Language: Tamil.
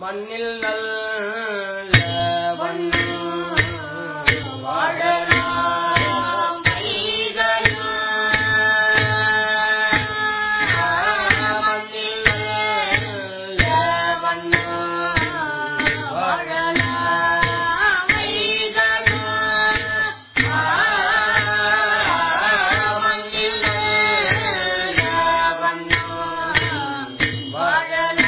மண்ணில் நல்